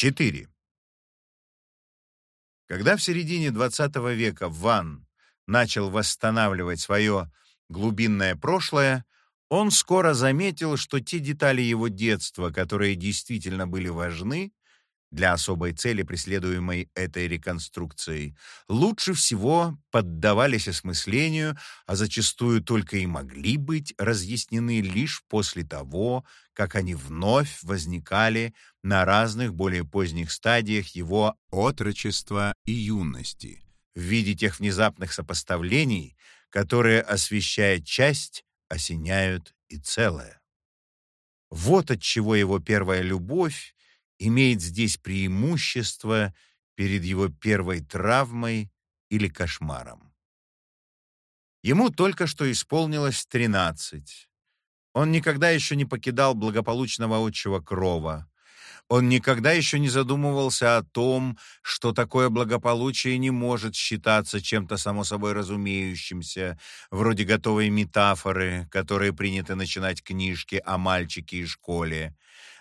4. Когда в середине XX века Ван начал восстанавливать свое глубинное прошлое, он скоро заметил, что те детали его детства, которые действительно были важны, для особой цели, преследуемой этой реконструкцией, лучше всего поддавались осмыслению, а зачастую только и могли быть разъяснены лишь после того, как они вновь возникали на разных более поздних стадиях его отрочества и юности, в виде тех внезапных сопоставлений, которые, освещая часть, осеняют и целое. Вот от чего его первая любовь имеет здесь преимущество перед его первой травмой или кошмаром. Ему только что исполнилось 13. Он никогда еще не покидал благополучного отчего крова. Он никогда еще не задумывался о том, что такое благополучие не может считаться чем-то само собой разумеющимся, вроде готовой метафоры, которые принято начинать книжки о мальчике и школе.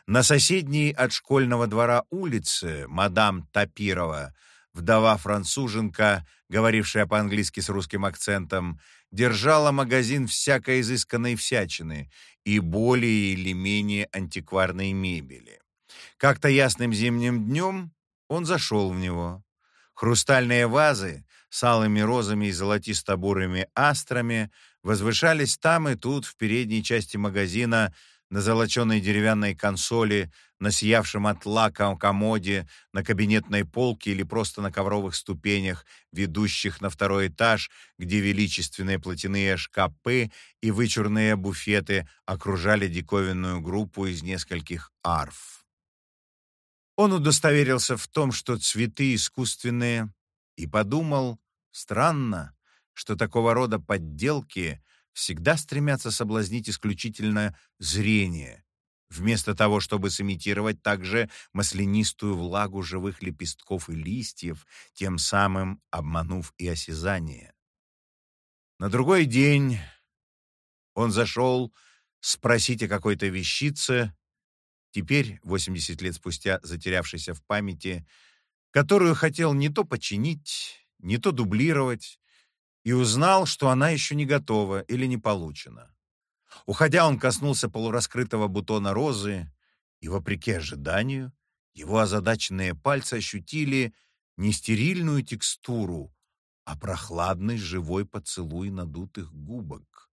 На соседней от школьного двора улице мадам Тапирова, вдова-француженка, говорившая по-английски с русским акцентом, держала магазин всякой изысканной всячины и более или менее антикварной мебели. Как-то ясным зимним днем он зашел в него. Хрустальные вазы с алыми розами и золотисто-бурыми астрами возвышались там и тут в передней части магазина на золоченой деревянной консоли, на сиявшем от лака комоде, на кабинетной полке или просто на ковровых ступенях, ведущих на второй этаж, где величественные платяные шкапы и вычурные буфеты окружали диковинную группу из нескольких арф. Он удостоверился в том, что цветы искусственные, и подумал, странно, что такого рода подделки всегда стремятся соблазнить исключительно зрение, вместо того, чтобы сымитировать также маслянистую влагу живых лепестков и листьев, тем самым обманув и осязание. На другой день он зашел спросить о какой-то вещице, теперь, 80 лет спустя, затерявшейся в памяти, которую хотел не то починить, не то дублировать, и узнал, что она еще не готова или не получена. Уходя, он коснулся полураскрытого бутона розы, и, вопреки ожиданию, его озадаченные пальцы ощутили не стерильную текстуру, а прохладный живой поцелуй надутых губок.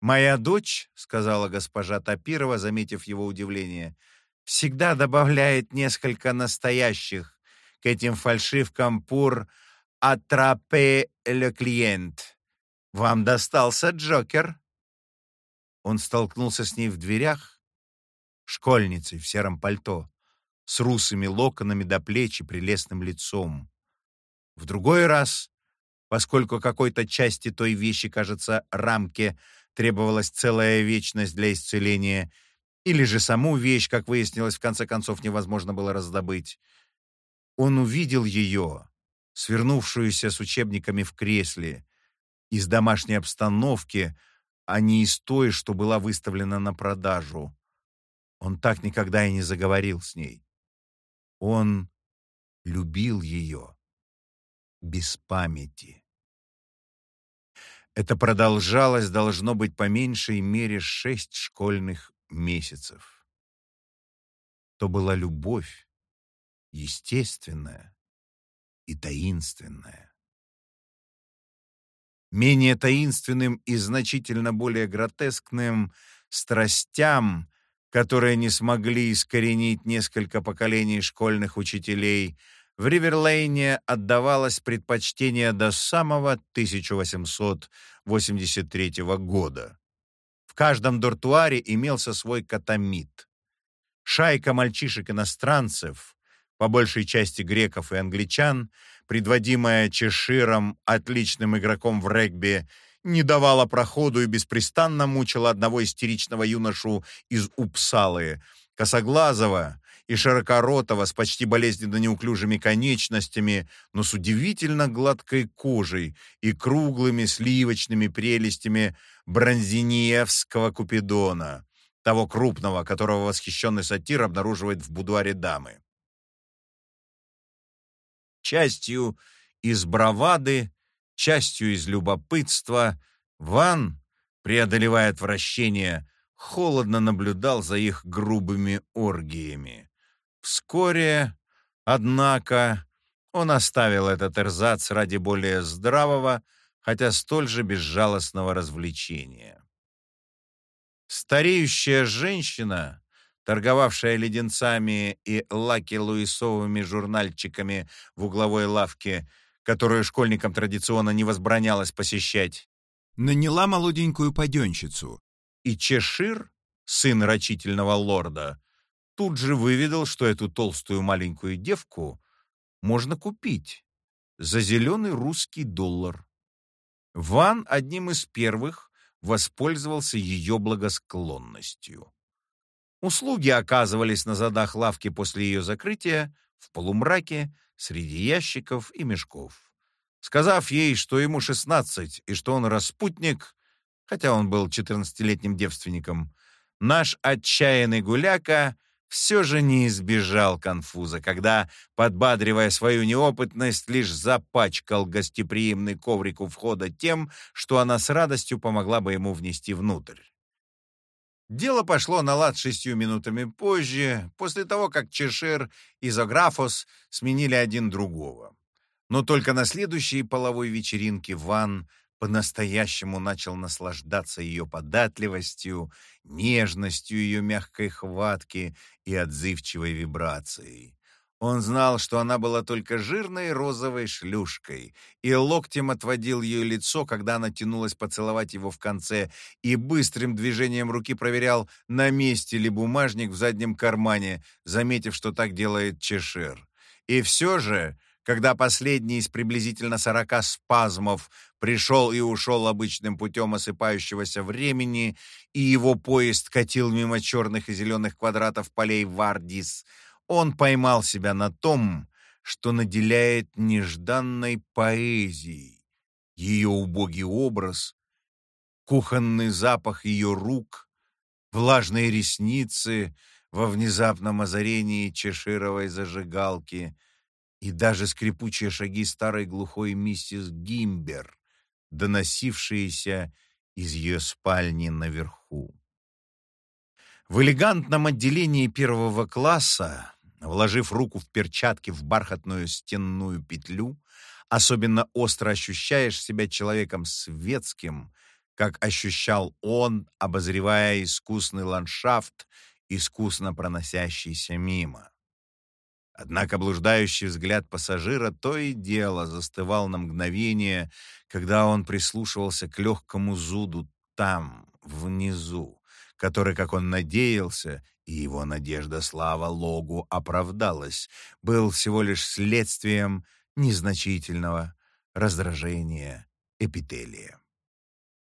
«Моя дочь», — сказала госпожа Тапирова, заметив его удивление, «всегда добавляет несколько настоящих к этим фальшивкам пур «Аттрапе ле клиент». Вам достался Джокер?» Он столкнулся с ней в дверях, школьницей в сером пальто, с русыми локонами до плеч и прелестным лицом. В другой раз, поскольку какой-то части той вещи, кажется, рамке требовалась целая вечность для исцеления, или же саму вещь, как выяснилось, в конце концов невозможно было раздобыть, он увидел ее, свернувшуюся с учебниками в кресле, из домашней обстановки, а не из той, что была выставлена на продажу. Он так никогда и не заговорил с ней. Он любил ее без памяти. Это продолжалось, должно быть, по меньшей мере шесть школьных месяцев. То была любовь, естественная, и таинственное. Менее таинственным и значительно более гротескным страстям, которые не смогли искоренить несколько поколений школьных учителей, в Риверлейне отдавалось предпочтение до самого 1883 года. В каждом дортуаре имелся свой катамит. Шайка мальчишек-иностранцев, по большей части греков и англичан, предводимая Чеширом, отличным игроком в регби, не давала проходу и беспрестанно мучила одного истеричного юношу из Упсалы, косоглазого и широкоротого с почти болезненно неуклюжими конечностями, но с удивительно гладкой кожей и круглыми сливочными прелестями бронзиниевского купидона, того крупного, которого восхищенный сатир обнаруживает в будуаре дамы. Частью из бравады, частью из любопытства, Ван, преодолевая отвращение, холодно наблюдал за их грубыми оргиями. Вскоре, однако, он оставил этот эрзац ради более здравого, хотя столь же безжалостного развлечения. Стареющая женщина, торговавшая леденцами и лаки-луисовыми журнальчиками в угловой лавке, которую школьникам традиционно не возбранялось посещать, наняла молоденькую паденщицу, и Чешир, сын рачительного лорда, тут же выведал, что эту толстую маленькую девку можно купить за зеленый русский доллар. Ван одним из первых воспользовался ее благосклонностью. Услуги оказывались на задах лавки после ее закрытия, в полумраке, среди ящиков и мешков. Сказав ей, что ему шестнадцать и что он распутник, хотя он был четырнадцатилетним девственником, наш отчаянный гуляка все же не избежал конфуза, когда, подбадривая свою неопытность, лишь запачкал гостеприимный коврик у входа тем, что она с радостью помогла бы ему внести внутрь. Дело пошло на лад шестью минутами позже, после того, как Чешир и Зографос сменили один другого. Но только на следующей половой вечеринке Ван по-настоящему начал наслаждаться ее податливостью, нежностью ее мягкой хватки и отзывчивой вибрацией. Он знал, что она была только жирной розовой шлюшкой, и локтем отводил ее лицо, когда она тянулась поцеловать его в конце, и быстрым движением руки проверял, на месте ли бумажник в заднем кармане, заметив, что так делает Чешир. И все же когда последний из приблизительно сорока спазмов пришел и ушел обычным путем осыпающегося времени, и его поезд катил мимо черных и зеленых квадратов полей Вардис, он поймал себя на том, что наделяет нежданной поэзией ее убогий образ, кухонный запах ее рук, влажные ресницы во внезапном озарении чешировой зажигалки — и даже скрипучие шаги старой глухой миссис Гимбер, доносившиеся из ее спальни наверху. В элегантном отделении первого класса, вложив руку в перчатки в бархатную стенную петлю, особенно остро ощущаешь себя человеком светским, как ощущал он, обозревая искусный ландшафт, искусно проносящийся мимо. Однако блуждающий взгляд пассажира то и дело застывал на мгновение, когда он прислушивался к легкому зуду там, внизу, который, как он надеялся, и его надежда, слава Логу, оправдалась, был всего лишь следствием незначительного раздражения эпителия.